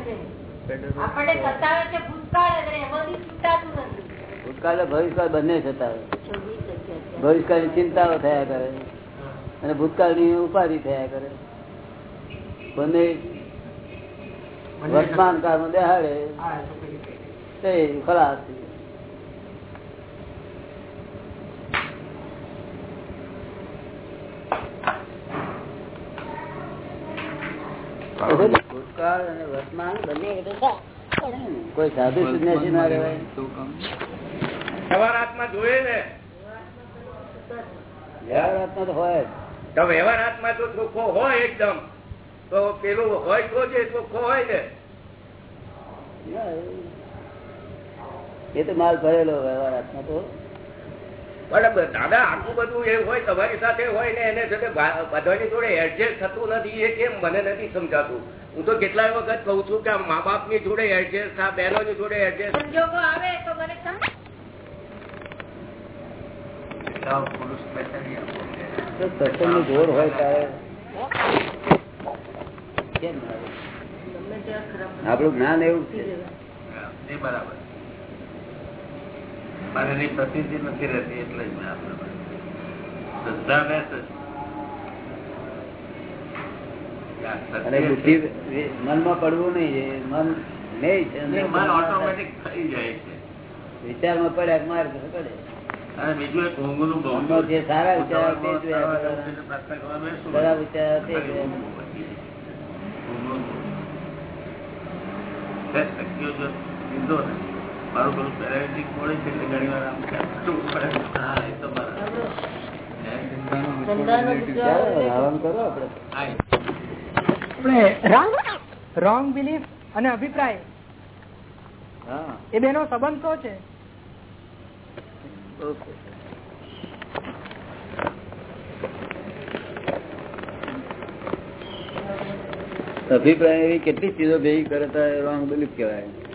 આપણને સતાવે છે ભૂતકાળ અને એમાંથી છૂટાતું નથી. ભૂતકાળ ભવિષ્યકાળ બંને સતાવે. ભવિષ્યકાળની ચિંતાઓ થયા કરે. અને ભૂતકાળની ઉપાધિ થયા કરે. બંને વર્તમાન કાળમાં દેહાડે તે ખલાસ થઈ જાય. ભૂતકાળ અને વર્તમાન બંને કોઈ સાધુ સંન્યાસી ના રહેવાય. આત્મા જોઈએ ને વ્યવહાર આત્મા તો હોય તો વ્યવહાર આત્મા તો ચોખ્ખો હોય એકદમ તો પેલું હોય તો જે ચોખ્ખો હોય ને એ તો માલ ભરેલો વ્યવહાર આત્મા તો. બરાબર દાદા આટલું બધું એ હોય તમારી સાથે હોય ને એને સાથે બધાની જોડે એડજસ્ટ થતું નથી એ કેમ મને નથી સમજાતું? હું તો કેટલાય વખત કઉ છું કે મા બાપની જોડે એડજસ્ટ આ બહેનો ની જોડે એડજસ્ટ સંજોગો આવે તો મને સમ- જોર હોય ત્યારે. કેમ ના આવે? ગમે તેવા ખરાબ આપણું જ્ઞાન એવું છે. બરાબર. મારે એની પ્રસિદ્ધિ નથી રહેતી એટલે જ મેં આપણે શ્રદ્ધા બેસે અને બુદ્ધિ મનમાં પડવું નહીં મન નહીં મન ઓટોમેટિક થઈ જાય છે વિચારમાં પડે માર્ગ પડે અને બીજું એક ઊંઘનું બહુ મનમાં જે સારા વિચાર તે. ખરાબ વિચાર તે જ. ઊંઘ બહુ. શક્તિઓ ને મારું પેલું પેરાલિટિક મળે છે એટલે ઘણી વાર આમ ચાલતું પડે. હા એ તો બરાબર. આપણે. આપણે રોંગ બિલીફ અને અભિપ્રાય. હા. એ બેનો સંબંધ શું છે. અભિપ્રાય એવી કેટલી ચીજો ભેગી કરે તો રોંગ બિલીફ કહેવાય.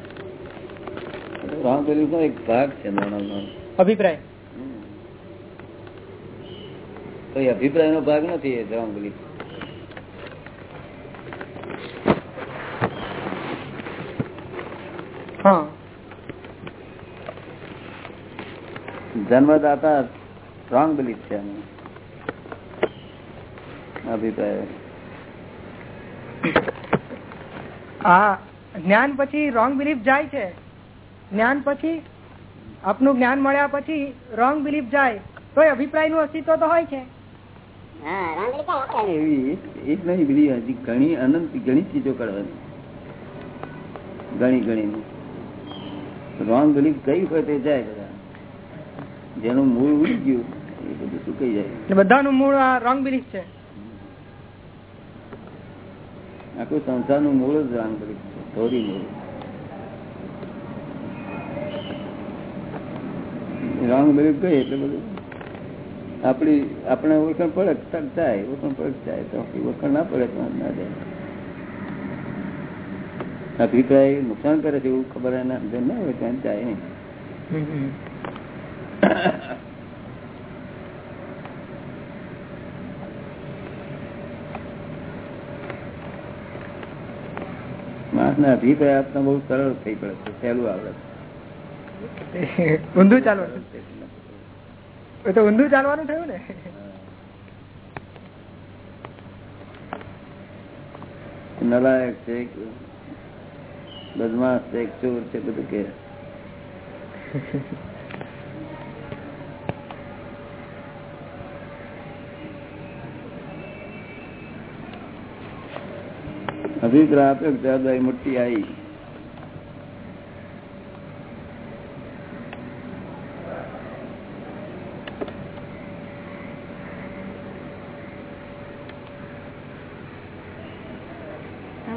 રોંગ બિલીફ નો એક ભાગ છે અભિપ્રાય. કોઈ અભિપ્રાય નો ભાગ નથી એ રોંગ બિલીફ જન્મદાતા રોંગ બિલીફ છે અભિપ્રાય. હા જ્ઞાન પછી રોંગ બિલીફ જાય છે. જ્ઞાન પછી આપનું જ્ઞાન મળ્યા પછી રોંગ બિલીફ જાય તો એ અભિપ્રાયનું અસ્તિત્વ તો હોય? છે એવી એક નહીં બધી હજી ઘણી અનંત ઘણી ચીજો કરવાની. ઘણી ઘણી રોંગ બિલીફ કઈ હોય તે જાય બધા. જેનું મૂળ ઉડી ગયું એ બધું સુકાઈ જાય? બધાનું મૂળ આ રોંગ બિલીફ છે. આખું સંસારનું મૂળ જ રોંગ બિલીફ છે થોડી મૂળ. રોંગ બિલીફ ગઈ એટલે બધું. આપણી, આપણે ઓળખાણ પડે જાય, ઓળખાણ પડે જાય. તો ઓળખાણ ના પડે તો ના જાય. અભિપ્રાય નુકસાન કરે છે એવું ખબર એના અંદર ના હોય, ત્યાં જાય નહીં. માણસને અભિપ્રાય આપતા બહુ સરળ થઈ પડે છે, સહેલું આવડે ઊંધું ચાલવાનું એ તો ઊંધું ચાલવાનું થયું ને. નલાયક છે બદમાશ છે ચોર છે બધું કે. અભિપ્રાય જવાબદારી મોટી આવી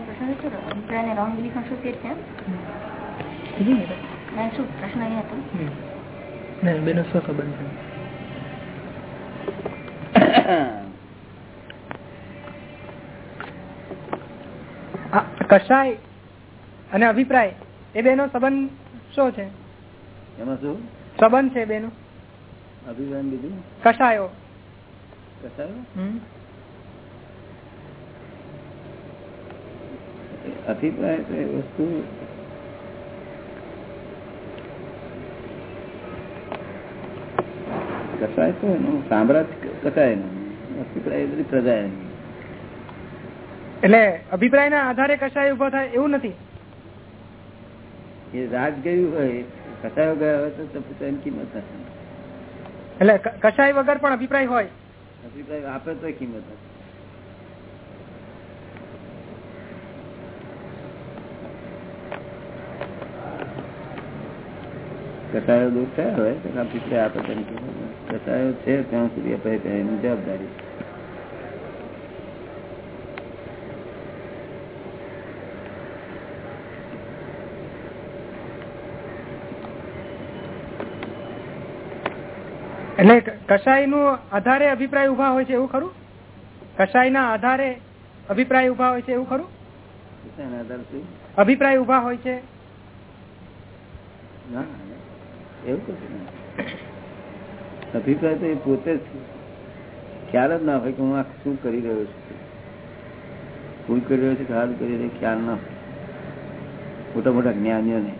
પ્રશ્ન હતો ને, અભિપ્રાય અને રોંગ બિલીફ શું ફેર ને? શું પ્રશ્ન એ હતો હમ. ના, બેનો શું ખબર છે આ કસાય અને અભિપ્રાય એ બેનો સંબંધ શું છે એમાં શું સંબંધ છે બેનો અભિપ્રાય બીજું કસાયો કસાયો અભિપ્રાય એટલે વસ્તુ કસાય તો એનું સામ્રાજ્ય કસાય એનું. અભિપ્રાય બધી પ્રજા એટલે અભિપ્રાય ના આધારે કશાય ઊભો થાય એવું નથી? એ રાજ ગયું હોય કસાયો ગયા હોય તો કિંમત હશે. એટલે કસાય વગર પણ અભિપ્રાય હોય? અભિપ્રાય આપે તો કિંમત હશે. કસાયો દૂર થયા હોય તેના પીછે આપે તેની કટાયો છે ત્યાં સુધી અપાય એની જવાબદારી એટલે કશાયનું આધારે અભિપ્રાય ઊભા હોય છે એવું ખરું? કશાય ના આધારે અભિપ્રાય ઊભા હોય છે એવું ખરું? અભિપ્રાય ઊભા હોય છે. ના. એવું અભિપ્રાય તો એ પોતે જ ખ્યાલ જ ના હોય કે હું આ શું કરી રહ્યો છું. ભૂલ કરી રહ્યો છું હાલ કરી રહ્યો ખ્યાલ ના મોટા મોટા જ્ઞાનીઓને.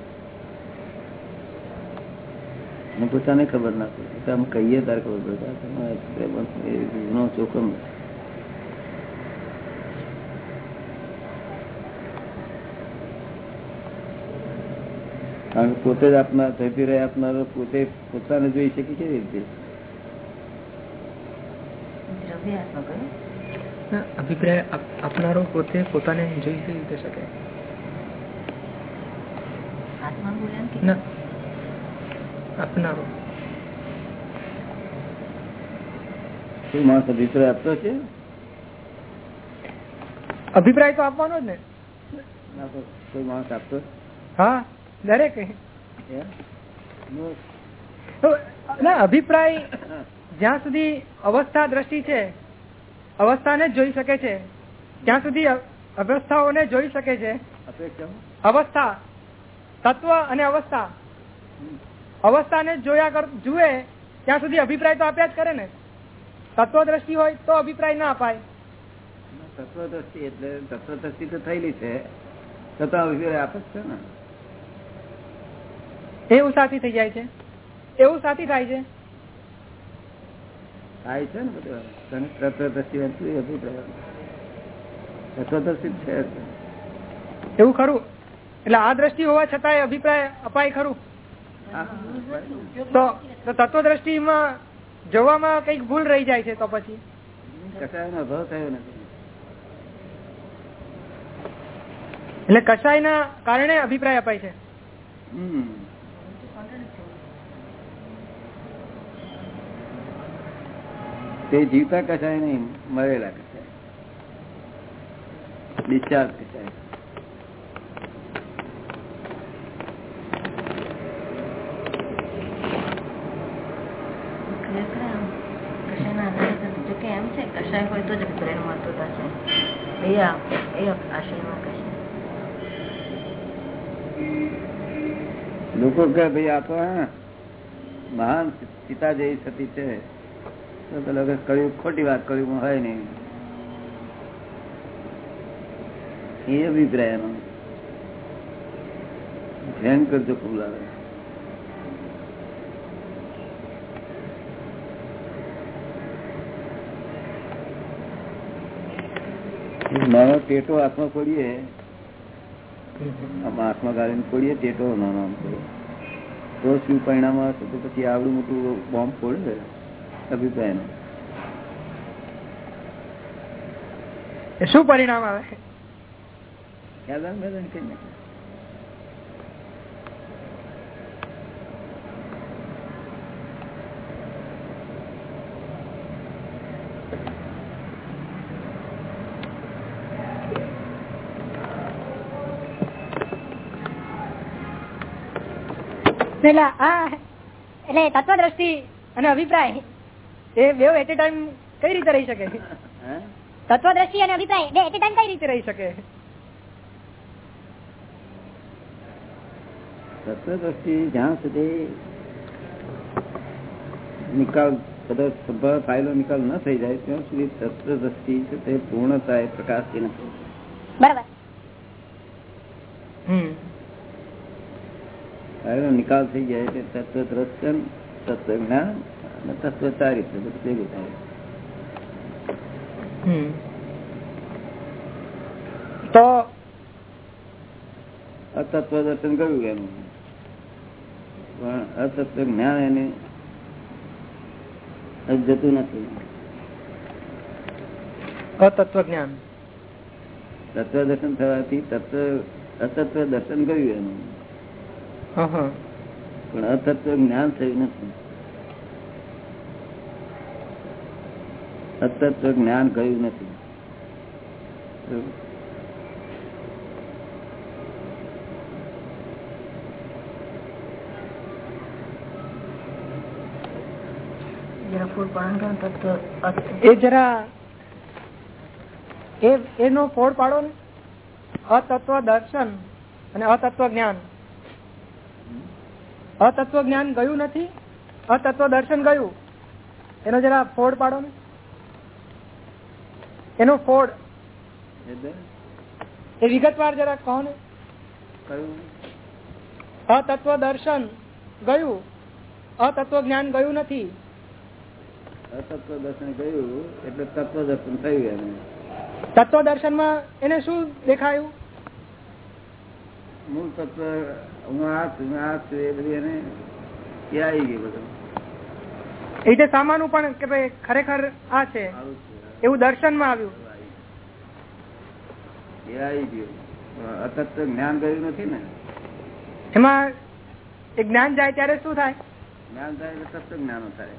અને પોતાને ખબર ના પડે. અમે કહીએ તારે ખબર પડે ગુનો જોખમ કારણ કે પોતે જ આપનાર થતી રહે આપનારો પોતે પોતાને જોઈ શકે કેવી રીતે? અભિપ્રાય આપનારો પોતે પોતાને જોઈ કઈ રીતે શકે? આત્માનું બોલ્યા કે ના. આપનારો. કોઈ માણસ અભિપ્રાય આપતો છે? અભિપ્રાય તો આપવાનો જ ને કોઈ માણસ આપતો? હા. દરેક? નો. અભિપ્રાય જ્યાં સુધી અવસ્થા દ્રષ્ટિ છે અવસ્થાને જ જોઈ શકે છે. ત્યાં સુધી અવસ્થાઓને જોઈ શકે છે. અવસ્થા તત્વ અને અવસ્થા. અવસ્થાને જોયા કર જુએ ત્યાં સુધી અભિપ્રાય તો આપ્યા જ કરે ને. તત્વ દ્રષ્ટિ હોય તો અભિપ્રાય ના અપાય. તત્વદ્રષ્ટિ એટલે તત્વદ્રષ્ટિ તો થયેલી છે. તત્વ અભિપ્રાય આપે છે ને. એવું સાથી થઈ જાય છે? એવું સાથી થાય છે? થાય છે ને બધું તત્વદ્રષ્ટિ તત્વદ્રષ્ટિ છે એવું ખરું? એટલે આ દ્રષ્ટિ હોવા છતાંય અભિપ્રાય અપાય ખરું? તો તો જોવામાં કંઈક ભૂલ રહી જાય છે તો પછી? કસાયનો અભાવ થયો નથી. એટલે કસાયના કારણે અભિપ્રાય અપાય છે? હમ. તે જીવતા કસાય નહીં મરેલા કસાય ડિસ્ચાર્જ કસાય લોકો કે ભાઈ આ તો મહાન પિતા જેવી સતી છે. લોકો કહ્યું ખોટી વાત કહ્યું હોય નહીં. એ અભિપ્રાય એનો. ધ્યાન કરજો ખુલ્લા નાનો ટેટો હાથમાં ખોડીએ આમાં હાથમાં ગાળીને ખોડીએ ટેટો નાનો આમ તો શું પરિણામ આવશે તો પછી આવડું મોટું બોમ્બ ફોડે અભિપ્રાય એ શું પરિણામ આવે? એટલે તત્વ દ્રષ્ટિ અને અભિપ્રાય. એ બે એટ એ ટાઈમ કઈ રીતે રહી શકે? તત્વ દ્રષ્ટિ અને અભિપ્રાય બે એટ એ ટાઈમ કઈ રીતે રહી શકે? તત્વદ્રષ્ટિ જ્યાં સુધી નિકાલ બધો સંભાળ ફાયલો નિકાલ ન થઈ જાય ત્યાં સુધી તત્વ દ્રષ્ટિ છે તે પૂર્ણ થાય પ્રકાશથી નથી. બરાબર. નિકાલ થઈ જાય એટલે તત્વ દ્રષ્ટન તત્વ જ્ઞાન તત્વ ચારિત્ર ભેગું થાય. તો અતત્વ દર્શન કર્યું એનું પણ અતત્વ જ્ઞાન એને જતું નથી. અતત્વ જ્ઞાન. તત્વ દર્શન થવાથી તત્વ અતત્વ દર્શન કર્યું એનું. હં, હં. પણ અતત્વ જ્ઞાન થયું નથી. અતત્વ જ્ઞાન નથી. તત્વ અત- એ જરા એનો ફોડ પાડો ને. અતત્વ દર્શન અને અતત્વ જ્ઞાન. અતત્વ જ્ઞાન ગયું નથી અતત્વ દર્શન ગયું. એનો જરા ફોડ પાડો ને. એનો ફોડ. એ વિગતવાર જરા કહો ને. અતત્વ દર્શન ગયું. અતત્વ જ્ઞાન ગયું નથી. અતત્વ દર્શન ગયું એટલે તત્વ દર્શન થયું એને. તત્વ દર્શનમાં એને શું દેખાયું? મૂળ તત્વ હું આ છું આ છું એ બધી એને એ આવી ગયું બધું. એ રીતે સામાનું પણ કે ભાઈ ખરેખર આ છે. આવું દર્શનમાં આવ્યું. એ આવી ગયું. પણ જ્ઞાન ગયું નથી ને. એમાં એ જ્ઞાન જાય ત્યારે શું થાય? જ્ઞાન થાય એટલે તત્વ જ્ઞાન થાય.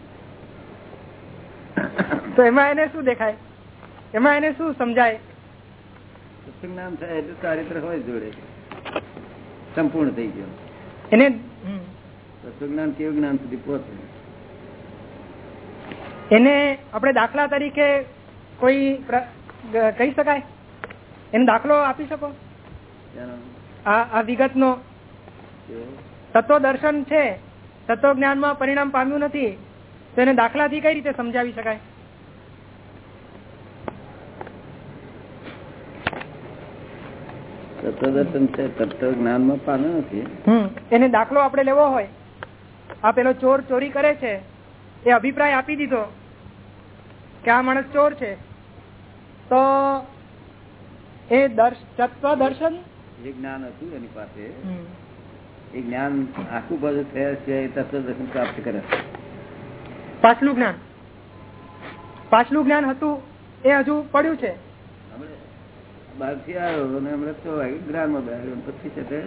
તો એમાં એને શું દેખાય? એમાં એને શું સમજાય? તત્વ જ્ઞાન થાય એટલે ચારિત્ર હોય જોડે. સંપૂર્ણ થઈ ગયો. એને. તત્વ જ્ઞાન કેવું જ્ઞાન સુધી પહોંચે? એને આપણે દાખલા તરીકે કોઈ કહી શકાય? એનો દાખલો આપી શકો? આ વિગતનો. તત્વ દર્શન છે. તત્વ જ્ઞાનમાં પરિણામ પામ્યું નથી. તો એને દાખલાથી કઈ રીતે સમજાવી શકાય? તત્વદર્શન છે તત્વ જ્ઞાનમાં પામ્યું નથી. એને દાખલો આપણે લેવો હોય. આ પેલો ચોર ચોરી કરે છે. એ અભિપ્રાય આપી દીધો. કે આ માણસ ચોર છે. તો એ દર્શ તત્વ દર્શન? જે જ્ઞાન હતું એની પાસે એ જ્ઞાન આખું બધું થયા છે એ તત્વદર્શન પ્રાપ્ત કરે. પાછલું જ્ઞાન. પાછલું જ્ઞાન હતું એ હજુ પડ્યું છે. બહારથી આવ્યો અને હમણાં તો વાગ્યું બેઠો પછી છે તે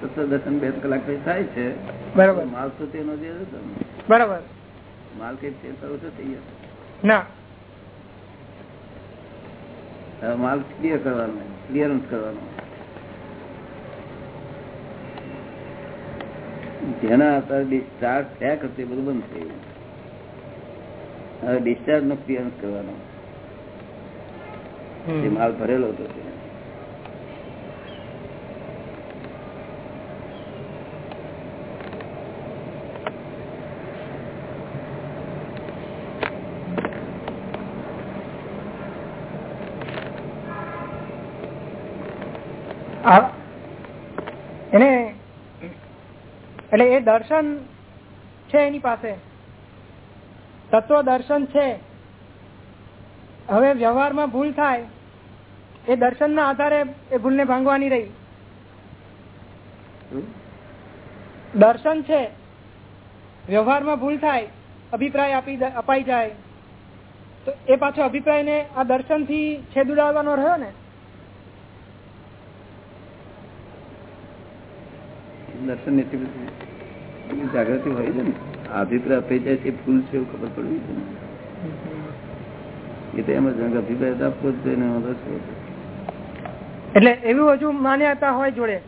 તત્વદર્શન બે કલાક પછી થાય છે. બરાબર. માલ તો તેનો જે બરાબર. માલ કઈ તે તો થઈ ગયો. ના. માલ ક્લિયર કરવાનો ક્લિયરન્સ કરવાનો જેના અત્યારે ડિસ્ચાર્જ થયા કરશે બધું બંધ થઈ ગયું. હવે ડિસ્ચાર્જ નો ક્લિયરન્સ કરવાનો જે માલ ભરેલો હતો એને એટલે એ દર્શન છે એની પાસે. તત્વ દર્શન છે. હવે વ્યવહારમાં ભૂલ થાય. એ દર્શન ના આધારે એ ભૂલને ભાંગવાની રહી. દર્શન છે. વ્યવહારમાં ભૂલ થાય અભિપ્રાય આપી અપાઈ જાય. તો એ પાછો અભિપ્રાયને આ દર્શનથી છેદ ઉડાડવાનો રહ્યો ને? દર્શન એટલી જાગૃતિ હોય છે ને અભિપ્રાય થઈ જાય છે ભૂલ છે એવું ખબર પડવી છે એ તો એમ જ અભિપ્રાય આપવો જ જોઈએ ને? એટલે એવી હજુ માન્યતા હોય જોડે?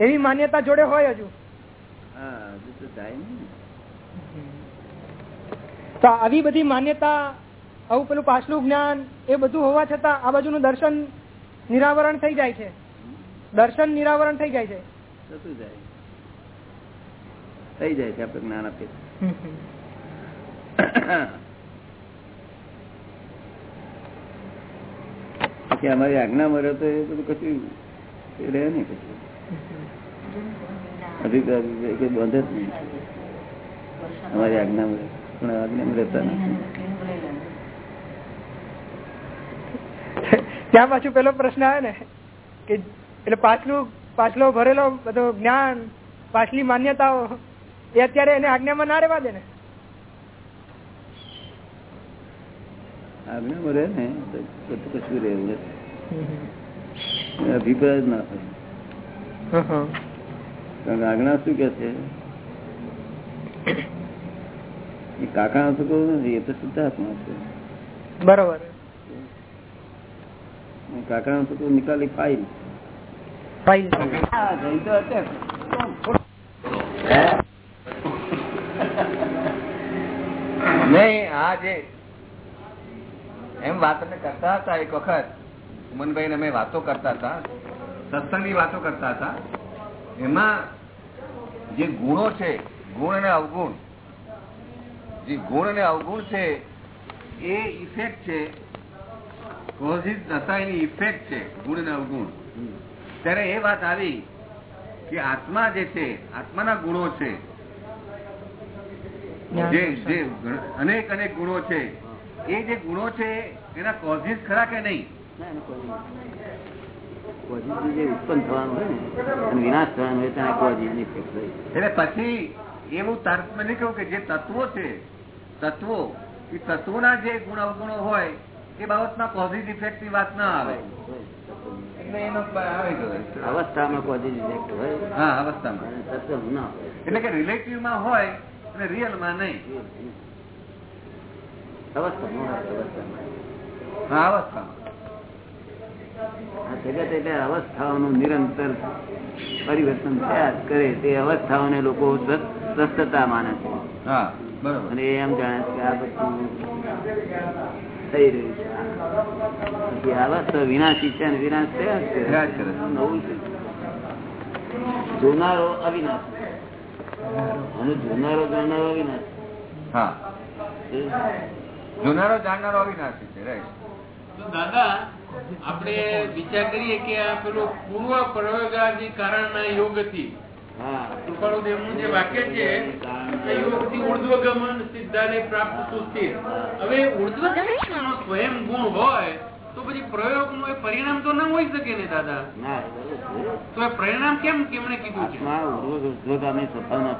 એવી માન્યતા જોડે હોય હજુ? હા હજુ તો જાય ને. તો આવી બધી માન્યતા આવું પેલું પાછલું જ્ઞાન એ બધું હોવા છતાં આ બાજુનું દર્શન નિરાવરણ થઈ જાય છે. દર્શન નિરાવરણ થઈ જાય છે. થતું જાય. થઈ જાય છે આપણે જ્ઞાન આપીએ. પછી અમારી આજ્ઞા મળે તો એ બધું કશું રહે નહીં અભિપ્રાય અભિપ્રાય બંધ જ નહીં. અમારી આજ્ઞામાં મળે, પણ આજ્ઞા રહેતા નથી. ત્યાં પાછું પેલો પ્રશ્ન આવે ને, કે એટલે પાછલું પાછલો ભરેલો બધો જ્ઞાન, પાછલી માન્યતાઓ એ અત્યારે એને આજ્ઞામાં ના રહેવા દે ને. આજ્ઞામાં રહે ને તો કશું રહેવું અભિપ્રાય જ ના થાય. કારણ આજ્ઞા શું કે છે? કાકા શું કહું નથી એ તો શુદ્ધાત્મા છે. બરોબર. કાકા શું કહું નિકાલી ફાઇલ ફાઇલ નહીં આ જે એમ વાત કરતા હતા એક વખત. મનભાઈ અમે વાતો કરતા હતા, સત્સંગની વાતો કરતા હતા. એમાં જે ગુણો છે, ગુણ અને અવગુણ, જે ગુણ અને અવગુણ છે, એ ઇફેક્ટ છે કોઝિસ નતા એની ઇફેક્ટ છે, ગુણ અને અવગુણ. ત્યારે એ વાત આવી કે આત્મા જે છે, આત્માના ગુણો છે જે જે અનેક અનેક ગુણો છે. એ જે ગુણો છે એના કોઝિસ ખરા કે નહીં? ઉત્પન્ન થવાનું હોય ને વિનાશ થવાનું હોય ત્યાં positive ની effect હોય. એટલે પછી એવું તારતમ્ય નહીં કહ્યું કે જે તત્વો છે તત્વો એ તત્વોના જે ગુણ અવગુણો હોય એ બાબતમાં પોઝિટિવ ઇફેક્ટની વાત ના આવે. એટલે એનો આવે ગયો. અવસ્થામાં positive effect હોય. હા અવસ્થામાં. એટલે કે રિલેટિવમાં હોય રિયલમાં નહીં. અવસ્થાઓનું નિરંતર પરિવર્તન થયા કરે તે અવસ્થાઓને લોકો સ્વસ્થતા માને છે. અને એ એમ જાણે છે કે આ બધું થઈ રહ્યું છે. અવસ્થા વિનાશી છે અને વિનાશ થયા કરે. નવું છે. જોનારો અવિનાશી. અને જોનારો જાણનારો અવિનાશી હા. જોનારો જાણનારો અવિનાશી છે રાઈટ દાદા આપણે વિચાર કરીએ કે આ પેલું પૂર્વ પ્રયોગાદી કારણના યોગથી હા. કૃપાળુદેવનું જે વાક્ય છે યોગથી ઉર્ધ્વગમન સિદ્ધાને પ્રાપ્ત સુસ્થિર. હવે ઉર્ધ્વગમનનો સ્વયં ગુણ હોય તો પછી પ્રયોગનું પરિણામ તો ના હોય શકે ને દાદા. તો એ પરિણામ કેમ કેમણે કીધું છે? સ્વભાવનો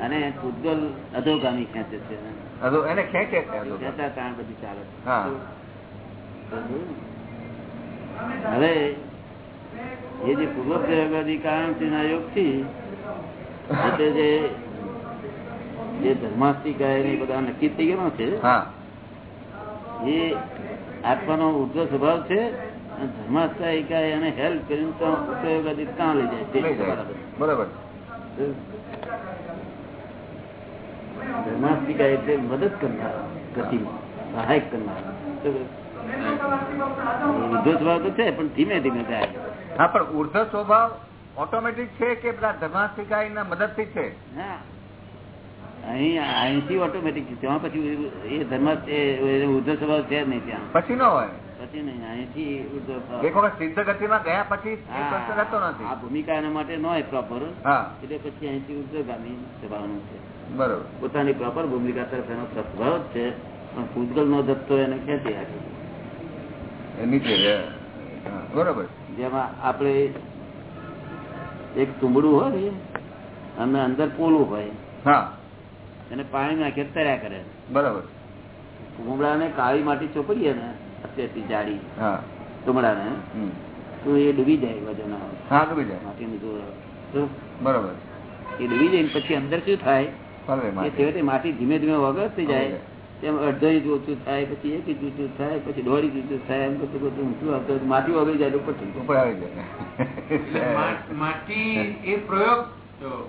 અને પૂતગલ અધોગામી ખેંચે છે. એને ખેંચે ખેંચા તાણ બધી ચાલે હવે એ જે પૂર્વ પ્રયોગાદી કારણ યોગથી એટલે જે જે ધર્માસ્તિકા એને બધા નક્કી થઈ ગયેલો છે એ આત્માનો ઉર્ધ્વ સ્વભાવ છે અને ધર્માસ્તિકા એને હેલ્પ કરીને તો પ્રયોગાદી ત્યાં લઈ લઈ જાય. બરાબર. ધર્માસ્તિકા એટલે મદદ કરનાર ગતિમાં સહાયક કરનાર. ઉર્ધ્વ સ્વભાવ તો છે પણ ધીમે ધીમે થાય. હા પણ ઉર્ધ્વ સ્વભાવ ઓટોમેટિક છે કે બધા ધર્માસ્તિકાઈના મદદથી છે? હા. અહીં અહીંથી ઓટોમેટિક ત્યાં પછી એ ધર્મ ઉર્ધ્વ સ્વભાવ છે નહીં ત્યાં. પછી ન હોય. પછી નહીં અહીંથી ઉર્ધ્વ સ્વભાવ. એક વખત સિદ્ધ ગતિમાં ગયા પછી એ હા, પ્રશ્ન રહેતો આ ભૂમિકા એના માટે ન હોય પ્રોપર એટલે પછી અહીંથી ઉર્ધ્વગામી સ્વભાવનું છે. બરોબર. પોતાની પ્રોપર ભૂમિકા તરફ એનો સ્વભાવ જ છે. પણ ભૂતગલ નો ધત્તો એને ખેંચી રાખે. નીચે બરોબર. જેમાં આપણે એક તુંબડું હોય ને અને અંદર પોલું હોય. હા. એને પાણી નાખે તર્યા કરે. બરાબર. કુમડા ને કાળી માટી ચોપડીએ ને અત્યારથી જાડી કુમડા ને તો એ ડૂબી જાય વજન હા ડૂબી જાય. માટીનું જોર તો એ ડૂબી જાય પછી અંદર શું થાય? માટી. છેવટે માટી ધીમે ધીમે વગરતી જાય. તેમ અડધો ઇંચ ઓછું થાય પછી એક ઇંચ ઊંચું થાય પછી દોઢ ઇંચ ઊંચું થાય એમ પછી બધું ઊંચું આવતું માટી વગરી જાય ઉપર ઉપર આવી જાય. માટી એ પ્રયોગ થયો.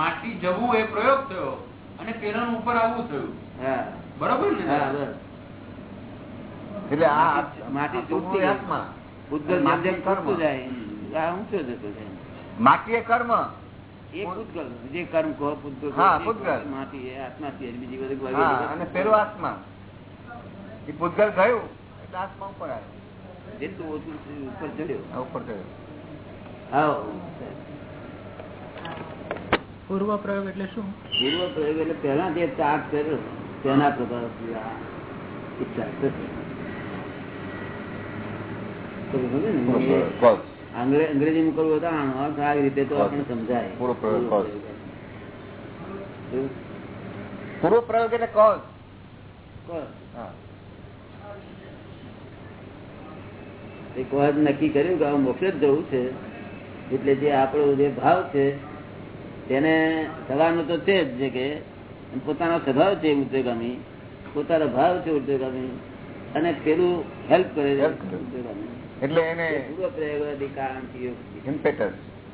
માટી જવું એ પ્રયોગ થયો. અને પેલાનું ઉપર આવવું થયું. બરોબર ને? હા. એટલે આ માટી તૂટતી આત્મા. પૂતગલ માધ્યમ કર્મ. જાય. આ ઊંચો જતો જાય માટી એ કર્મ. એ પૂતગલ જે કર્મ કહો પૂતગલ હા, પૂતગલ. માટી એ આત્મા છે બીજી બધી હા અને પેલો આત્મા. એ પૂતગલ ગયું એટલે આત્મા ઉપર આવ્યો. જેટલું ઓછું ઉપર ચડ્યો. ઉપર ચડ્યો. આવો પૂર્વ પ્રયોગ એટલે શું? પૂર્વ પ્રયોગ એટલે પહેલા જે ચાર્જ કર્યો તેના પ્રભાવથી આ ઈચ્છા થશે. તો સમજે ને? પૂરો પ્રયોગ, cause. અંગ્રે- અંગ્રેજીમાં કરવું હતા અર્થ આ રીતે તો આપણે સમજાય. પૂર્વ પ્રયોગ એટલે કોઝ વાત નક્કી કર્યું કે મોક્ષ જ જવું છે. એટલે જે આપણો જે ભાવ છે તેને થવાનું તો છે જ છે કે પોતાનો સ્વભાવ છે ઉદ્યોગામી પોતાનો ભાવ છે ઉદ્યોગામી અને પેલું હેલ્પ કરે છે. એટલે એને પૂર્વ પ્રયોગ કારણ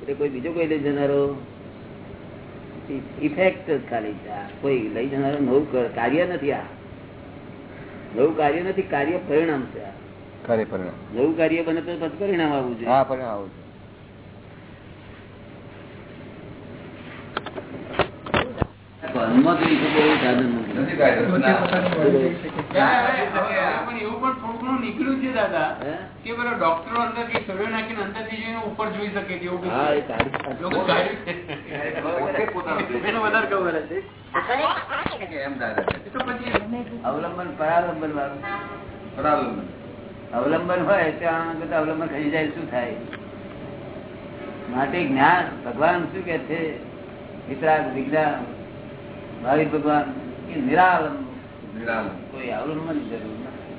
એટલે કોઈ બીજો કોઈ લઈ જનારો ઇફેક્ટ જ ખાલી છે. કોઈ લઈ જનારો નવું કાર્ય નથી આ. નવું કાર્ય નથી કાર્ય પરિણામ છે નવું કાર્ય બને તો પછી પરિણામ આવવું જોઈએ. હા પરિણામ આવું છે. કર્મથી તો કોઈ સાધન નથી. નથી કાંઈ. ના. હવે- હવે પણ એવું પણ થોડું ઘણું નીકળ્યું છે દાદા હે? કે બધા ડોક્ટરો અંદરથી સર્વે નાખીને અંદરથી જોઈને ઉપર જોઈ શકે એવું પછી અવલંબન પરાવલંબન વાળું. બરાબર. અવલંબન હોય ત્યાં અવલંબન ખરી જાય શું થાય? માટે જ્ઞાન ભગવાન શું કે છે? વિતરાગ વિજ્ઞાન. ભાવિ ભગવાન કે નિરાલંબ નિરાલંબ. કોઈ અવલંબન જરૂર નથી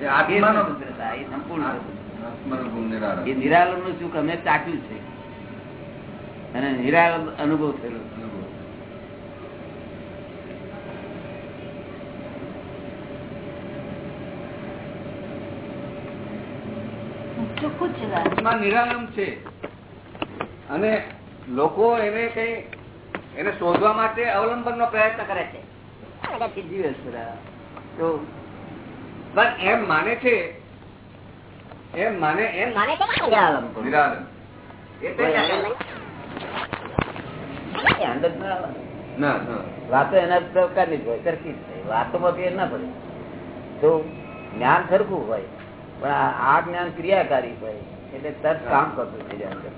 એ એ આત્માનો સ્વતંત્રતા, એ સંપૂર્ણ સ્વતંત્રતા. આત્માનો ગુણ નિરાલંબ. એ નિરાલંબનું સુખ અમે ચાખ્યું છે અને નિરાલંબ અનુભવ થયેલો અનુભવ. ચોખ્ખું જ છે દાદા. આત્મા નિરાલંબ છે અને લોકો એને કઈ એને શોધવા માટે અવલંબન નો પ્રયત્ન કરે છે. તો પણ એમ માને છે એમ માને એમ માને વાતો એના પ્રકારની જ હોય સરખી જ હોય વાતોમાં ફેર ના પડે. તો જ્ઞાન સરખું હોય પણ આ આ જ્ઞાન ક્રિયાકારી હોય એટલે તરત કામ કરતું થઈ જાય અંદર.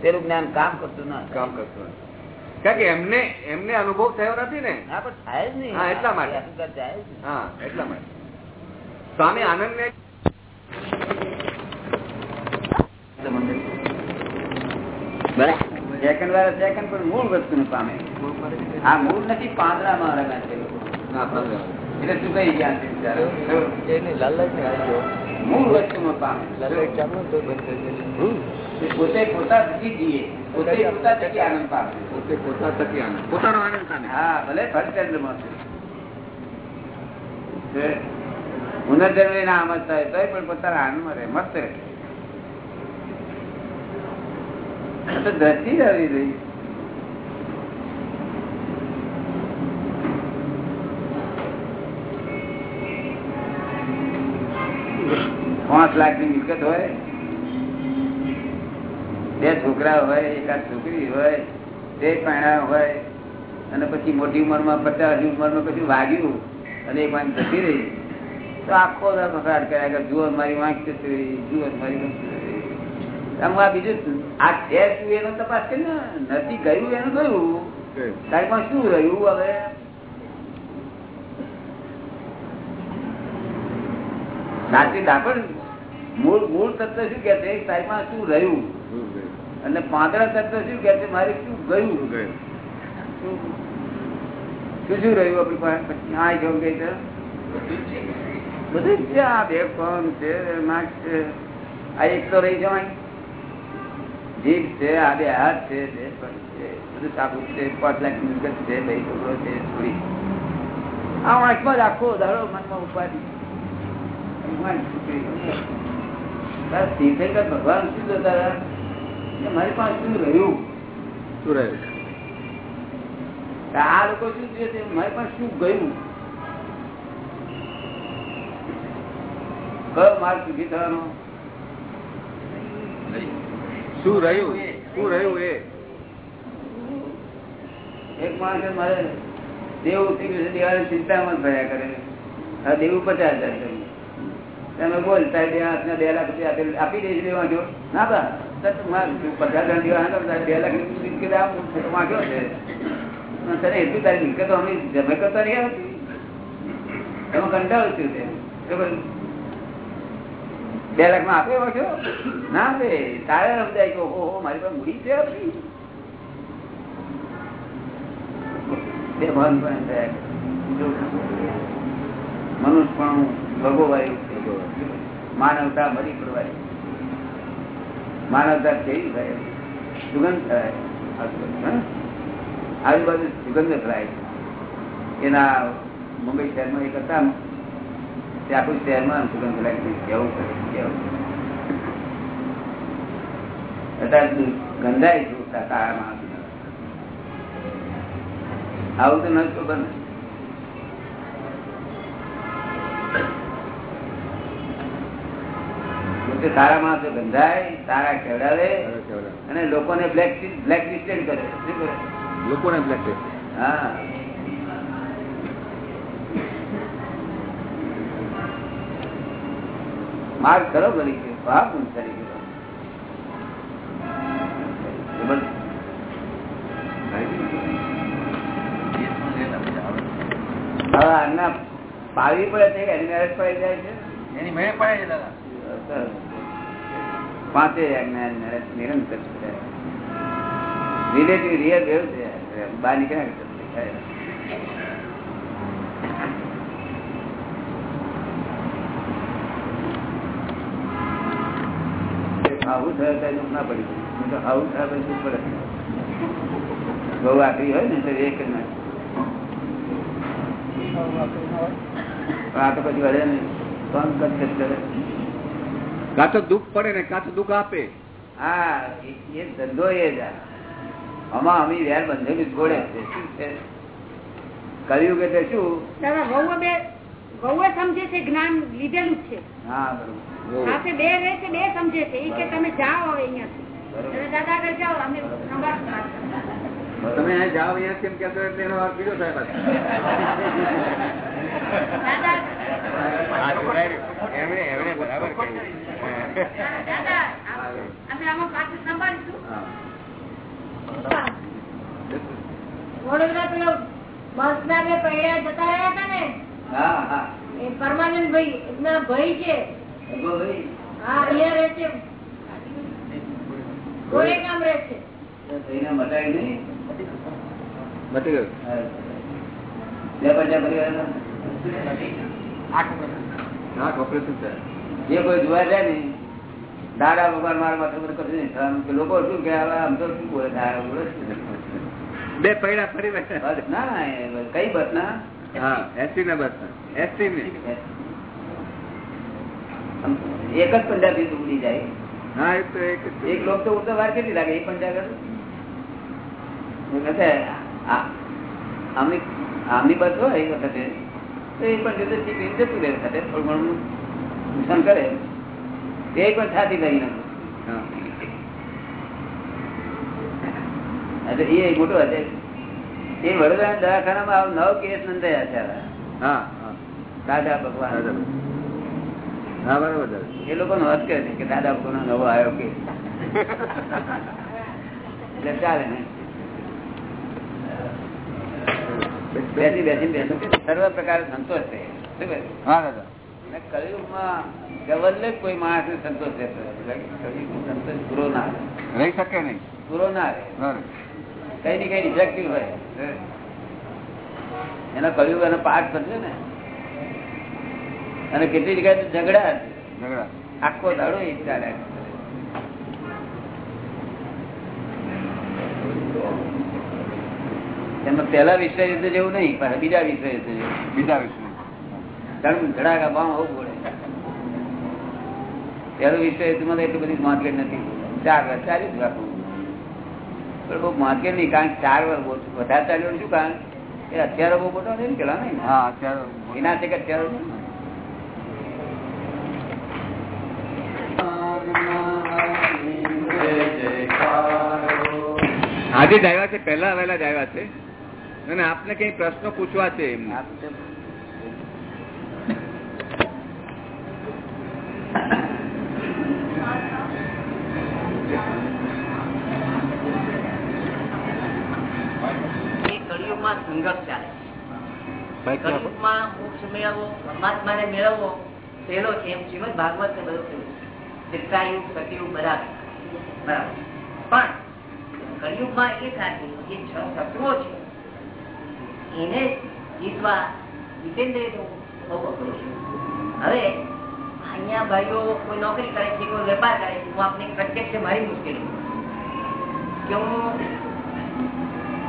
પેલું જ્ઞાન કામ કરતું ના કામ કરતું. કારણ કે એમને એમને અનુભવ થયો નથી ને. પણ થાય જ નહીં. હા, એટલા માટે. હા એટલા માટે. સ્વામી આનંદ ને સેકન્ડ વાળા સેકન્ડ પણ મૂળ વસ્તુ નું પામે. આ મૂળ નથી પાંદડામાં રંગા છે એટલે શું કહી ગયા છે? મૂળ વસ્તુમાં પામે. હમ. એ પોતે પોતા થકી જીએ. પોતે પોતા થકી આનંદ પામે. પોતે પોતા થકી આનંદ. પોતાનો આનંદ પામે હા ભલે ફરચંદ્રમાં છે પુનર્જન્મ ના આમ થાય તોય પણ પોતાના આનંદમાં રહે મસ્ત રહે. દ્રષ્ટિ જ આવી રહી. પાંચ લાખની મિલકત હોય બે છોકરા હોય એકાદ છોકરી હોય તે પાણા હોય અને પછી મોટી ઉંમરમાં પચાસ ઉંમરમાં પછી વાગ્યું અને એક વાંક જતી રહી તો આખો ફસાડ કર્યા કે જુઓ મારી વાંક જતી જુઓ મારી વાંક આ બીજું આ છે શું એનો તપાસ કરી ને? નથી ગયું એનું ગયું તારી પણ શું રહ્યું હવે? સાચી દાખલ મૂળ મૂળ તત્વ શું કે છે? તારી શું રહ્યું? અને પાંદડા તત્વ શું કે છે? મારે શું ગયું? શું શું શું રહ્યું આપણી પાસે? આ જવું ગઈ છે બધું છે આ બે કોણ છે નાક છે. આ એક તો રહી જવાય. જીભ છે આ બે હાથ છે બધું સાબુ છે પાંચ લાખ મિલકત છે બે છોકરો છે થોડી આ વાંચમાં જ આખો દાડો મનમાં ઉપાધિ ભગવાન શું જોતા કે મારી પાસે શું રહ્યું? શું રહ્યું? આ લોકો શું જોઈએ છે? મારી પાસે શું ગયું? કયો માર્ગ સુધી થવાનો? શું રહ્યું? શું રહ્યું એ? એક માણસે મારે દેવું ઉતરી ગયું છે, દિવાળી ચિંતામાં ભર્યા કરે આ દેવું પચાસ હજાર કર્યું તમે બોલ સાહેબ બે હાથના બે લાખ રૂપિયા આપી દઈશ દેવા જો ના બા. પચાસ તારે બે લાખ તારી મિલકત અમે જમે કરતા તે બે લાખમાં આપે વાંધો ના આપે. તારે સમજાય કે ઓહો મારી પાસે મૂડી છે. બે ભાન પણ મનુષ્ય પણ ભગોવાયું માનવતા મરી પડવાય માનવતા કેવી થાય સુગંધ થાય આજુ આજુબાજુ સુગંધ થાય એના મુંબઈ શહેરમાં એક હતા. તે આખું શહેરમાં સુગંધ લાગી કેવું કરે કેવું અત્યારે ગંધાય છું કાળા માણસ આવું તો નથી ખબર ને તારા માણસો બંધાય તારા કેવડાવે અને લોકોને બ્લેક બ્લેક લિસ્ટેડ કરે. શું કરે? લોકોને બ્લેક હા. માર્ગ કરો બની ગયો ભાવ પૂન ગયો હવે આજના પાડવી પડે છે એની મેરેજ પડી જાય છે. એની મેળ પડે છે દાદા. પાંચે આજ્ઞા નિરંતર રિલેટિવ રિયલ એવું છે. બહાર નીકળ્યા કે આવું થયું ત્યારે ના પડી. તો આવું થાય પછી બહુ આકરી હોય ને તો એક ના. આ તો પછી વળે નહીં. કોણ કચ્છ કરે? કાં તો દુઃખ પડે ને કાં તો દુઃખ આપે. હા એ- એ ધંધો એ જ આમાં અમે વેર બંધેલું છોડે છે. શું છે? કર્યું કે શું? દાદા બે વહુએ સમજે છે જ્ઞાન લીધેલું જ છે. હા બરોબર. સાથે બે રહે છે બે સમજે છે. એ કે તમે જાઓ હવે અહીંયાથી. દાદા આગળ જાઓ અમે તમે જાઓ અહીંયા કેમ કહેતો એટલે એનો અર્થ બીજો એમણે એમણે બરાબર કહ્યું. દાદા અમે આમાં પાછું સંભાળીશું. વડોદરા પેલો બસ ના બે પૈડા જતા રહ્યા હતા ને હા હા. એ પરમાનંદ ભાઈ એમના ભાઈ છે. હા અહીંયા રહે છે. ગોળે ગામ રહે છે? તો નહીં. મટી ગયું. ઓપરેશન જે કોઈ જોવા જાય ને દાદા ભગવાન મારા માથે બધું કશું નહીં થવાનું. લોકો શું કે આમ તો શું બોલે દાદા બોલે બે પૈડા ફરી બેઠા ના કઈ બસ ના? હા એસી ના બસ એસી ની. એક જ પંજાબી ઉડી જાય. હા એ તો એક એક લોક તો ઉડતા વાર કેટલી લાગે એ પંજાબ આમની બસ હોય એ વખતે. તો એ પણ જુદો ચીપીને જતું રહે સાથે થોડું ઘણું નુકસાન કરે. એ પણ છાતી કરી નાખું. એટલે એ મોટો હશે એ વડોદરા દવાખાનામાં આવો નવ કેસ નોંધાયા છે હા હા. દાદા ભગવાન. હા બરાબર એ લોકો નો કરે છે કે દાદા ભગવાન નવો આવ્યો કે એટલે ચાલે ને. બેસી બેસી સર્વ પ્રકાર સંતોષ છે? દાદા. કળિયુગમાં કોઈ માણસ ને સંતોષ રહેતો. સંતોષ પૂરો ના રહે. શકે નહીં. પૂરો ના રહે. કઈ ને કઈ રિફેક્ટિવ હોય. એનો કળિયુગ એનો પાઠ થશે ને. અને કેટલી જગ્યાએ ઝઘડા ઝઘડા. આખો દાડો એ ચાલે એમાં પહેલા વિષય યુદ્ધ જેવું નહીં પણ બીજા વિષય જેવું. બીજા વિષય. ધડ ધડાકા બામ હોવું પડે. પહેલું વિશ્વ યુદ્ધમાં એટલી બધી માર્કેટ નથી. ચાર વર્ષ ચાલ્યું જ રાખવું પણ બહુ માર્કેટ નહીં કારણ કે ચાર વર્ષ બહુ વધારે ચાલ્યું શું કારણ? કે અત્યારે બહુ મોટો નહીં ને પેલા નહીં? હા અત્યારે એના છે કે અત્યારે નહીં. આજે જ આવ્યા છે પહેલા આવેલા જ આવ્યા છે. અને આપને કઈ પ્રશ્નો પૂછવા છે એમને કળિયુગમાં સંઘર્ષ ચાલે. કળિયુગમાં મોક્ષ મેળવવો પરમાત્માને મેળવવો પહેલો છે એમ શ્રીમદ ભાગવત ને બધું કહ્યું ત્રેતાયુગ સતયુગ બરાબર. બરાબર. પણ કળિયુગમાં એ થાય જે છ તત્વો છે. એને જીતવા જીતેન્દ્રિય બહુ અઘરું છે. હવે અહીંયા ભાઈઓ કોઈ નોકરી કરે છે, કોઈ વેપાર કરે છે, હું આપને પ્રત્યક્ષ મારી મુશ્કેલી કે હું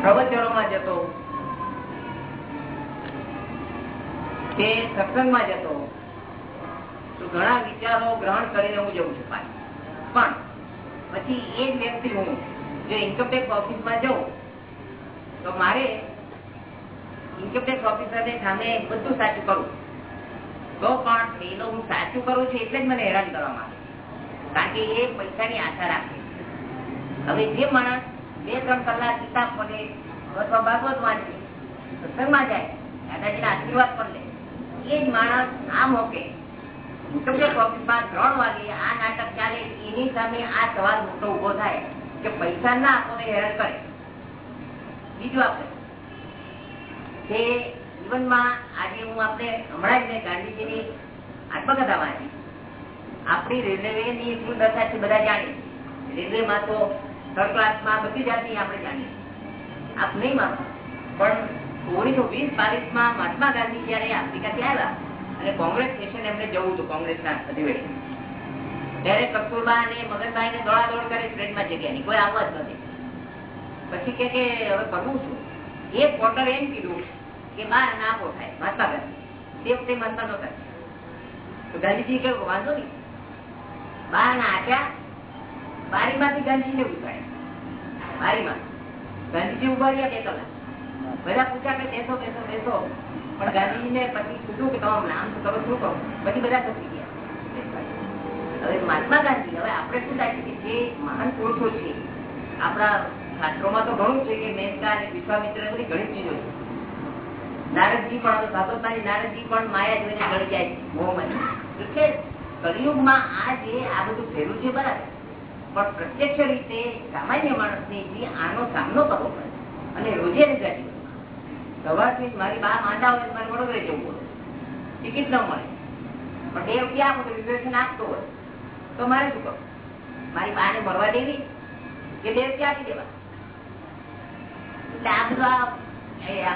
પ્રવચનોમાં જતો, કે સત્સંગમાં જતો, તો ઘણા વિચારો ગ્રહણ કરીને હું જઉં છું પણ પછી એ જ વ્યક્તિ હું, જો ઇન્કમટેક્સ ઓફિસમાં જાઉં, તો મારે ઇન્કમટેક્સ ઓફિસરને સામે બધું સાચું કરું. તો પણ એનો હું સાચું કરું છું એટલે જ મને હેરાન કરવામાં આવે કારણ કે એ પૈસાની આશા રાખે હવે જે માણસ બે, ત્રણ કલાક કિતાબ પડે અથવા ભાગવત વાંચે, સત્સંગમાં જાય, દાદાજીના આશીર્વાદ પણ લે, એ જ માણસ આ મોકે ઇન્કમટેક્સ ઓફિસમાં ત્રણ વાગે આ નાટક ચાલે, એની સામે આ સવાલ મોટો ઊભો થાય કે પૈસા ના આપો હેરાન કરે. બીજું આપણે કે જીવનમાં આજે હું આપણે હમણાં જ મેં ગાંધીજીની આત્મકથા વાંચી. આપણી રેલવેની શું દશા છે બધા જાણીએ રેલવેમાં તો થર્ડ ક્લાસમાં બધી જાતની આપણે જાણીએ. આપ નહીં માનો. પણ ઓગણીસો વીસ બાવીસમાં મહાત્મા ગાંધી જયારે આફ્રિકાથી આવ્યા અને કોંગ્રેસ સ્ટેશન એમને જવું હતું, કોંગ્રેસના અધિવેશન ત્યારે કસ્તુરબા અને મગનભાઈ ને દોડાદોડ કરે ટ્રેનમાં જગ્યાની કોઈ આવવા જ નથી. પછી કે હવે કરવું છું એક પોટર એમ કીધું કે માં ના પોસાય, મહાત્મા ગાંધી. તે વખતે મહાત્મા નહોતા. તો ગાંધીજી કે વાંધો નહીં. બહાર ના આટ્યા બારીમાંથી ગાંધીજીને બારી બારીમાં. ગાંધીજી ઊભા રહ્યા બે કલાક. બધા પૂછ્યા કે બેસો બેસો બેસો. પણ ગાંધીજીને પછી કીધું કે તમારું નામ તો તમે શું કહો? પછી બધા ખસી ગયા. હવે મહાત્મા ગાંધી, હવે આપણે શું થાય છે કે જે મહાન પુરુષો છે, આપણા શાસ્ત્રોમાં તો ઘણું છે કે મહેતા અને વિશ્વામિત્ર ઘણી ચીજો છે નારદજી પણ ભાગવતમાની નારદજી પણ માયા જોઈને ગળી જાય છે, મોહમાં. એટલે કલયુગમાં આ જે, આ બધું થયેલું છે બરાબર. પણ પ્રત્યક્ષ રીતે સામાન્ય માણસને જે આનો સામનો કરવો પડે. અને રોજે રજા સવારથી મારી બા માંદા હોય મારે વડોદરે જવું પડે. ટિકિટ ન મળે. પણ બે રૂપિયા આપો તો રિઝર્વેશન આપતો હોય. તો મારે શું કરવું? મારી બાને મળવા દેવી કે બે રૂપિયા આપી દેવા? આ બધું આ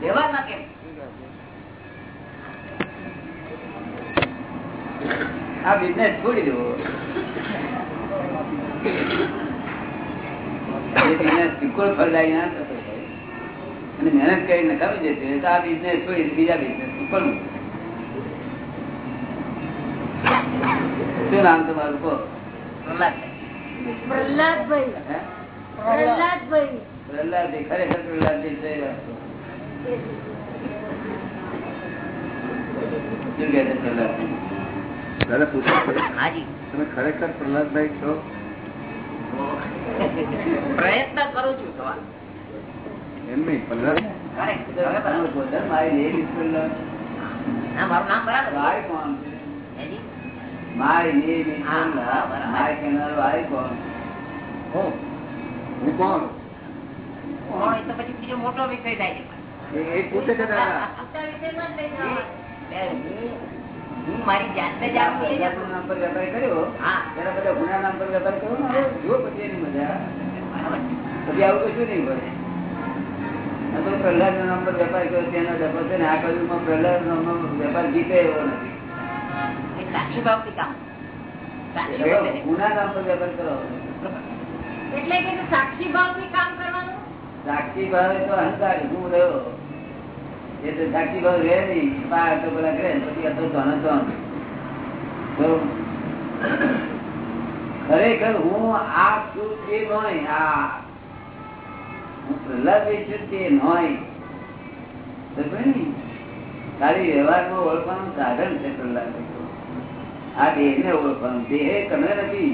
વ્યવહારમાં કેમ? આ બિઝનેસ છોડી દેવો. બિલકુલ ફળદાયી ના થતો અને મહેનત કરી નકામી દેશે તો આ બિઝનેસ છોડી બીજા બિઝનેસ કરવું શું નામ તમારું કહો? પ્રહલાદભાઈ. હે? પ્રહલાદભાઈ. પ્રહલાદજી ખરેખર પ્રહલાદજી જય રામ. શું કહે છે પ્રહલાદજી? દાદા પૂછે તમે ખરેખર પ્રહલાદભાઈ છો? પ્રયત્ન કરું છું એમ નહીં પ્રહલાદ? તમારું પોતાનું મારી મારું નામ બરાબર વાય કોણ છે. માય name હા, પ્રહલાદ. બરાબર. માય વાય કોણ હું હું કોણ? એ તો પછી બીજો મોટો વિષય થાય છે. એ એ પૂછે છે દાદા આપણા વિષયમાં જ નહીં જવાનું. બે હું હું મારી જાતને જાણું છું. એ પ્રહલાદના જાણું. નામ પર વેપાર કર્યો? હા. ત્યારે બધા ગુના નામ પર વેપાર કર્યો ને? હવે પછી એની મજા. છે. પછી આવું કશું નહીં હોય. આ તો પ્રહલાદ નામ પર વેપાર કર્યો તેનો ડબ્બો છે ને આ કયુગમાં પ્રહલાદ નો વેપાર જીતે એવો નથી. એ સાક્ષી ભાવથી કામ સાક્ષી ભાવ ગુના નામ પર વેપાર કરો એટલે કે સાક્ષી ભાવથી કામ કરવાનું સાક્ષી ભાવે તો અહંકાર હું રહ્યો. એ તો સાક્ષી ભાવ રહે નહીં. બાર તો પેલા કરે પછી આ તો ધોનો ખરેખર હું આ છું તે નહીં આ હું પ્રહલાદ છું તે નહીં? ખાલી વ્યવહારમાં ઓળખવાનું સાધન છે પ્રહલાદ આ દેહ ને ઓળખવાનું. દેહ તમે નથી.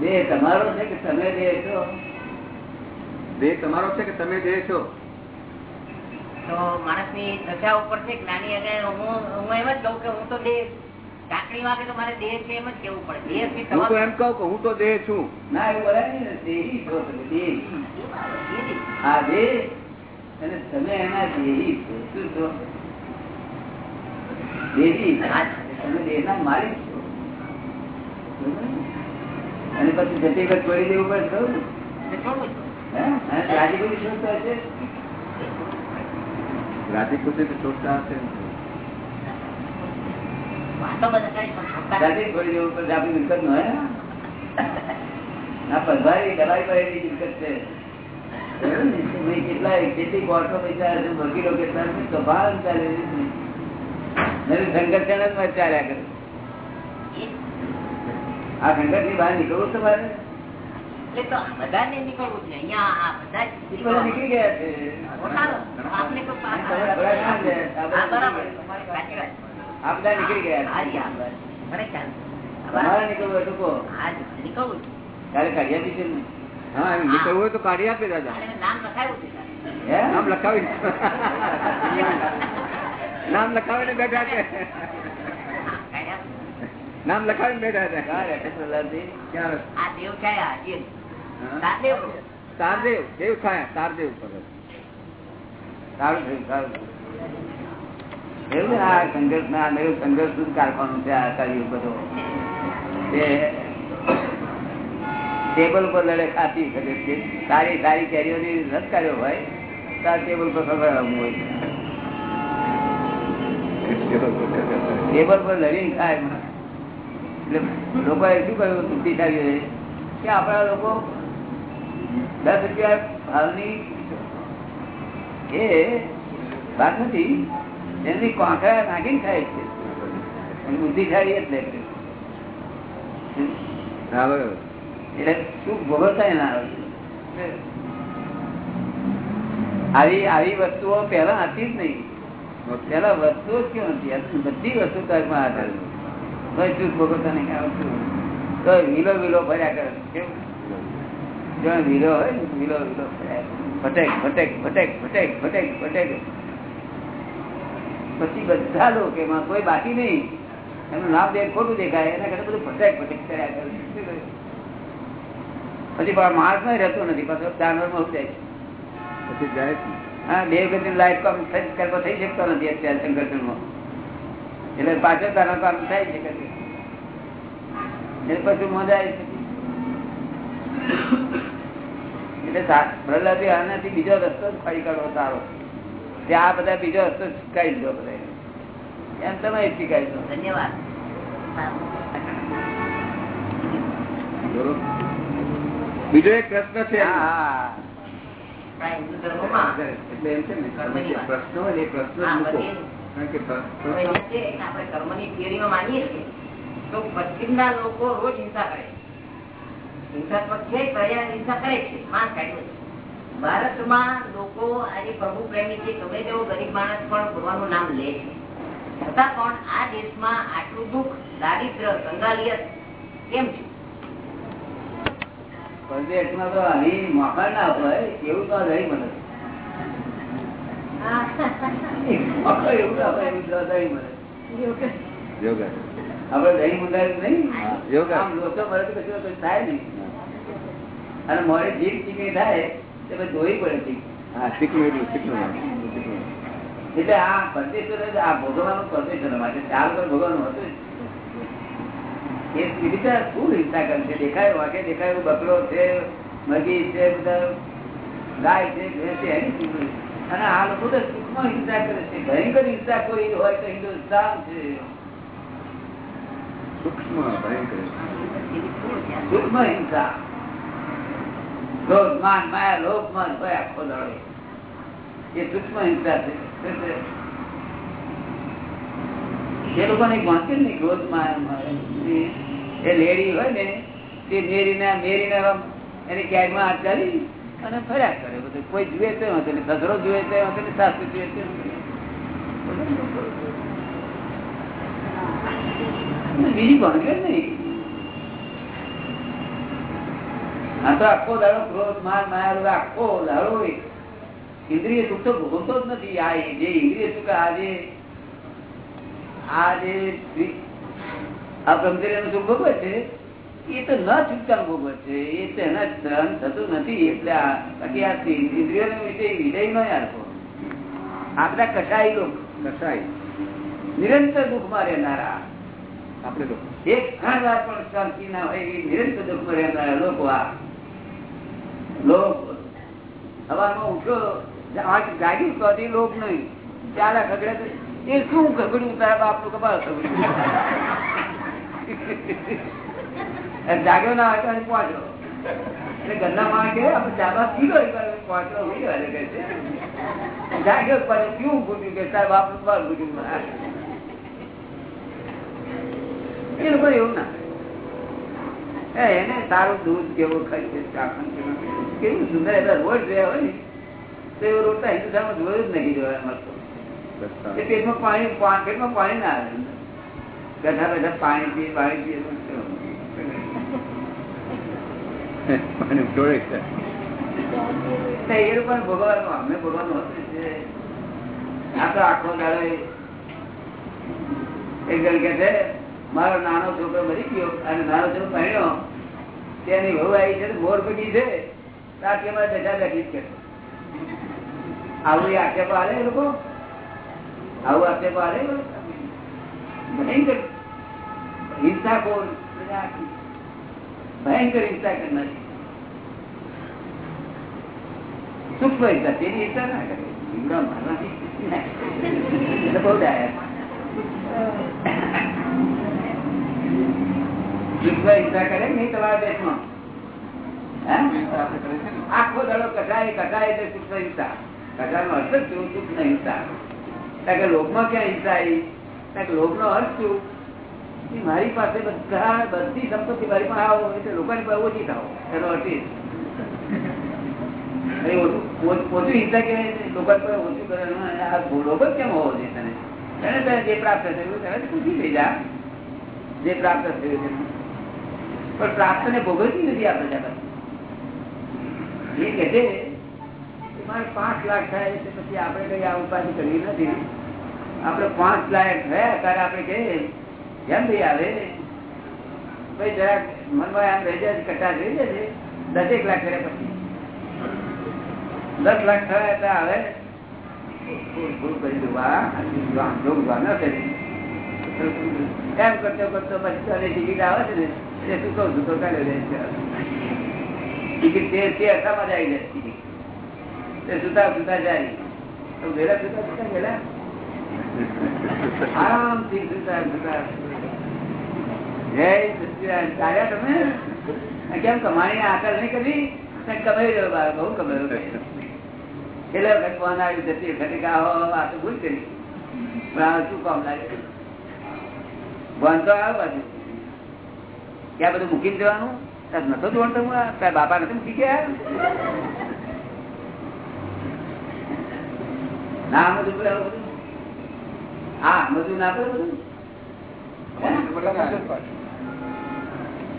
દેહ તમારો છે કે તમે દેહ છો? દેહ તમારો છે કે તમે દેહ છો? તો માણસની દશા ઉપર છે જ્ઞાની અને હું હું એમ જ કહું કે હું તો દેહ કાકડી વાગે તો મારે દેહ છે એમ જ કેવું પડે. દેહ હું તો એમ કહું કે હું તો દેહ છું. ના એવું બોલાય ને દેહી છો તમે દેહી. આ દેહ. અને તમે એના દેહી છો. શું છો? દેહી. તમે દેહના માલિક છો. બરોબર અને પછી જતી વખત છોડી દેવું પડે. જ. રાજી છે હશે? તો કેટલી કોર્ટો પૈસા છે વકીલો કેટલા તો ભાવ ચાલે નવી સંઘર્ષ ચાલ્યા કરે આ સંગઠનની બહાર નીકળવું તમારે બધાને નીકળવું છે અહીંયા આ બધા જ એ બધા નીકળી ગયા છે પોતાનો. આપને કોઈ પાસ- તમે ભરાય ના લે. આ બધા હા, બરાબર તમારી સાચી વાત. આ બધા નીકળી ગયા હા, છે. જી, હા. મને ખ્યાલ છે. તમારે નીકળવું હોય તો કહો હા, જી, નીકળવું છે. ત્યારે કાઢી આપી છે ને હા એમ નીકળવું હોય તો કાઢી આપે દાદા અને નામ લખાયું છે સાહેબ. હે? નામ લખાવી નામ લખાવીને બેઠા છે હા, કાઢ્યા છે. નામ લખાવીને બેઠા છે ક્યાં રહે છે પ્રહલાદજી? ક્યારે આ દેવ છે આ જે હા? સાદેવ છે. તારદેવ દેવ થાય, તારદેવ ટેબલ પર લડે ખાતી શકે છે. સારી સારી કેરીઓની રસ કાર્યો હોય તો ટેબલ પર ખબર હોય. ટેબલ પર લડી ખાય. એટલે લોકોએ શું કહ્યું બુદ્ધિશાળીઓએ કે આપણા લોકો દસ રૂપિયા ભાવની એ વાત નથી. એમની કોંકરા નાખીને ખાય છે. બુદ્ધિશાળી એટલે. એટલે શું ભોગવતા ના આવે આવી આવી વસ્તુઓ પેલા હતી જ નહીં. પેલા વસ્તુઓ જ કેમ હતી? બધી વસ્તુ કર્મમાં આધાર કોઈ ચૂક ભોગવતા નહીં? આવતું તો વિલો વિલો ભર્યા કરે. કેવું જો વિલો હોય ને વિલો વિલો. ફર્યા કરે. ભટેક ભટેક ભટેક ભટેક ભટેક ભટેક પછી બધા લોકો એમાં કોઈ બાકી નહીં. એનું નામ દે ખોટું દેખાય એના કરતા બધું ફટેક ફટેક કર્યા કરે. પછી માણસ નહીં રહેતો નથી પાછો જાનવરમાં ઉઠાય છે. પછી જાય છે. હા બે વખત લાઈફ કામ થઈ કરવા થઈ શકતો નથી અત્યારે સંગઠનમાં. એટલે પાછળ તારા કામ થાય છે એટલે પછી મજા આવી સા- પ્રહલાદે આનાથી બીજો રસ્તો જ ફરી સારો. તે આ બધા બીજો રસ્તો શીખાઈ દો બધા એમ તમે શીખાઈ દો ધન્યવાદ. બીજો એક પ્રશ્ન છે. હા એટલે એમ છે ને પ્રશ્ન હોય ને એ પ્રશ્ન. કારણ કે કર્મની થિયરીમાં માનીએ છીએ. તો પશ્ચિમના લોકો રોજ હિંસા કરે. હિંસાત્મક છે તો હિંસા કરે છે માન કાઢ્યું છે. ભારતમાં લોકો આજે પ્રભુ પ્રેમી છે ગમે તેવો ગરીબ માણસ પણ ભગવાનનું નામ લે છે. છતાં પણ આ દેશમાં આટલું દુઃખ દારિદ્ર કંગાલિયત કેમ છે? પરદેશમાં તો અહીં મોકા ના હોય એવું તો રહી મળે મોકા એવું ના હોય એવું તો મળે યોગા. આપડે દહીં મુંડાયું નહીં? આમ લોકો મળે તો કશું થાય નહીં. અને મોરે જીભ ચીકણી થાય તો પછી ધોઈ પડે હા એટલું આ પરદેશો આ ભોગવવાનું પરમેશ્વર માટે. ચાર પર ભોગવવાનું હતું એ વિચાર શું હિંસા કરે દેખાય વાગે દેખાય એવું બકરો છે મગી છે બધા ગાય છે ભેંસ છે એની શું? અને આ લોકો તો હિંસા કરે છે. ભયંકર હિંસા કોઈ હોય તો હિન્દુસ્તાન છે. સૂક્ષ્મ ભયંકર. સૂક્ષ્મ હિંસા. ક્રોધ માયા માન હોય આખો દાડો એ સૂક્ષ્મ હિંસા છે એ લોકોને ભણતી નહીં ક્રોધ માયા. એ લેડી હોય ને, તે મેરીને મેરીને એની ક્યાંકમાં હાથ ચાલી અને ફર્યા કરે બધું કોઈ જુએ તો નહીં સસરો જુએ તો નહીં સાસુ જુએ તો. બીજી ગણતરી નહીં આ તો આખો દાડો ક્રોધ માર માયા આખો દાડો ઇન્દ્રિય સુખ તો ભોગવતો જ નથી. આ જે ઇન્દ્રિય સુખ આજે આ જે આ બ્રહ્મચર્યનું સુખ ભોગવે છે એ તો ન છૂટકાનું ભોગવે છે. એ તો એના ધન થતું નથી. એટલે બાકી આ ઇન્દ્રિયોનો વિષય વિજય નો આપો. આપણા કસાઈ લોકો કસાઈ નિરંતર દુઃખમાં રહેનારા. આપણે એક ક્ષણ વાર પણ શાંતિ ના હોય એવી નિરંતર દુઃખમાં રહેનારા લોકો આ જાગ્યો ના હોય તો પહોંચો. એટલે ગંદા માણસ કે આપણે ચાબા પીલો પહોંચો. હોય જાગ્યો ક્યું ફૂટ્યું કે તારા બાપનું ફૂટ્યું એ લોકો એવું ના એને સારું દૂધ કેવું ખાઈ છે, ચાખણ કેવું. કેવું સુંદર એટલે રોડ જોયા હોય ને તો એવો રોટલા હિન્દુસ્તાનમાં જોયો જ નહીં જોવા મળતો એ પેટમાં પાણી પેટમાં પાણી ના આવે. ગઢા બધા પાણી પીએ પાણી પીએ તો કેવું? પાણી જોડે એ લોકોને ભોગવવાનું અમને ભોગવવાનું આ તો આખો દાડો એક જણ કે છે મારો નાનો છોકરો મરી ગયો અને નાનો છોકરો પહેણ્યો તેની વહુ આવી છે મોર પડી છે. આવું આક્ષેપો લોકો? આવું આક્ષેપો લોકો? ભયંકર. હિંસા ભયંકર હિંસા કરનારી. સૂક્ષ્મ હિંસા. તેની હિંસા ના કરે. મારવાની બહુ ડાયા. સૂક્ષ્મ હિંસા કરે નહીં તમારા દેશમાં? આખો દડો કટાય કટાય એટલે સૂક્ષ્મ હિંસા. કટાનો અર્થ શું? સુખ ને હિંસા? કારણ કે લોકમાં ક્યાં હિંસા આવી? કારણ કે લોકનો અર્થ શું? મારી પાસે બધા, બધી સંપત્તિ મારી પાસે આવો, એટલે લોકોની પાસે ઓછી થાવ એનો અર્થ ઓછું હિંસા કે લોકો ઓછું આ લોકો કેમ હોવો જોઈએ તને? એને તને જે પ્રાપ્ત થયું તેને પૂછી લઈ જા. જે પ્રાપ્ત થયું છે. પણ પ્રાપ્ત ને ભોગવતી નથી આ પ્રજા એ છે મારે પાંચ લાખ થાય છે, પછી આપણે કઈ આ ઉપાધિ કરવી નથી. આપણે પાંચ લાખ થયા, ત્યારે આપણે કહીએ, કેમ ભાઈ આવે? ભાઈ જરાક મનમાં આમ રહી જાય કટા રહી જશે દસેક લાખ કર્યા પછી. દસ લાખ થયા ત્યાં આવે. ફૂલ કરી દઉં આ જોગ ન કરી. એમ કરતો કરતો પછી તને ટિકિટ આવે છે ને એ સુતો સુતો કાલે દે છે. તે અસામાં જાય છે તે સુતા સુતા જાય તો વેલા સુતા તમે? કેમ કમાણી આકલ નહીં કરી? કમાઈ ગયો બાર બહુ કમાયો એટલે ભગવાન આવી જતી વખતે આ તો ભૂલ કરી. પણ આ શું કામ લાગે? તો આવ્યો બાજુ ક્યાં બધું મૂકી તાર નતો જોવાનું હું તારા બાપા નથી મૂકી ગયા. ના બધું હા બધું. ના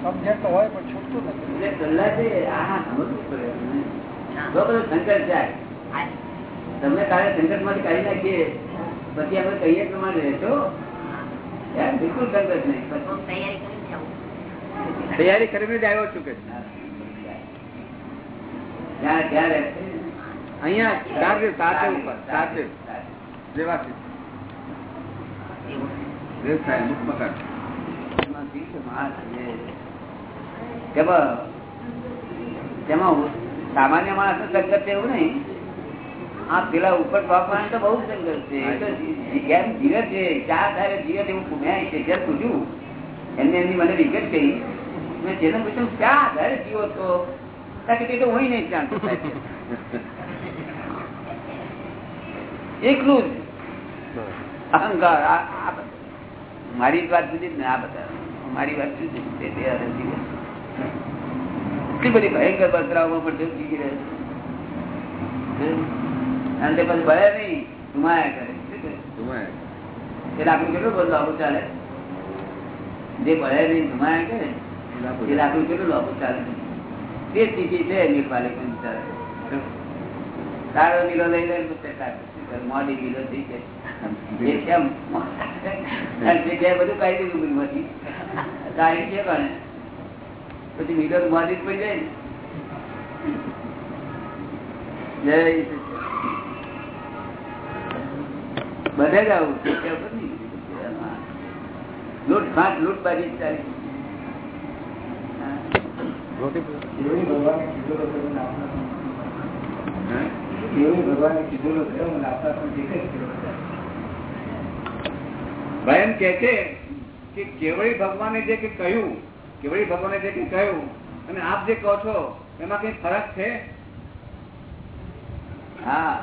સબ્જેક્ટ હોય પણ છૂટતું નથી. એટલે સલાહ છે આ સમજવું પડે જો બધું સંકટ જાય. તમને કાલે સંકટમાંથી કાઢી નાખીએ. પછી આપણે કહીએ પ્રમાણે રહેશો. બિલકુલ સંકટ નહીં. તૈયારી કરીને જ આવ્યો છું કે ઉપર સામાન્ય માણસનું સંકટ એવું નહીં. આ પેલા ઉપર બાપા તો બહુ સંકટ છે. જી- જીવે છે ચાર ધારે જીવે એવું એવું છે શેઠિયાર પૂછ્યું એમને એમની મને વિગત કહી. મેં જેને પૂછ્યું ક્યાં આધારે જીવો છો? કારણ કે તો હું નહીં જાણતો. એકલું જ. અહંકાર મારી વાત જુદી જ ને આ બધા. મારી વાત જ જીવે. એટલી બધી ભયંકર બસરાઓમાં પણ જેવું જીવી રહે અને તે પછી ભલે નહીં ધુમાયા કરે? ધુમાય. એટલે આપણું કેટલું બધું આવું ચાલે? જે ભલે નહીં ધુમાયા કરે એ લાકડું કેટલું લાંબુ ચાલે તે સ્થિતિ છે નિર્માલિક ચાલે તારો નીલો લઈ લઈને પછી કાઢે. શું કરે? મોડી નીલો થઈ જાય એ કેમ અને જગ્યાએ બધું કાઢી દીધું બધુંમાંથી ગાડી છે પણ પછી મીટર બાંધી જ પડી જાય ને જય સચ્ચિદાનંદ. બધે જ આવું જગ્યા ઉપર નહીં. લૂંટ ફાટ લૂંટ બાજી ચાલી ભાઈ એમ કે છે કે કેવળી ભગવાને જે કે કહ્યું કેવળી ભગવાને જે કે કહ્યું અને આપ જે કહો છો એમાં કઈ ફરક છે? હા.